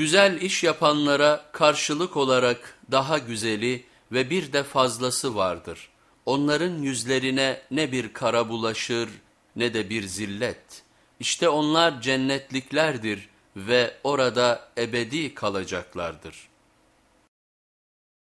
Güzel iş yapanlara karşılık olarak daha güzeli ve bir de fazlası vardır. Onların yüzlerine ne bir kara bulaşır ne de bir zillet. İşte onlar cennetliklerdir ve orada ebedi kalacaklardır.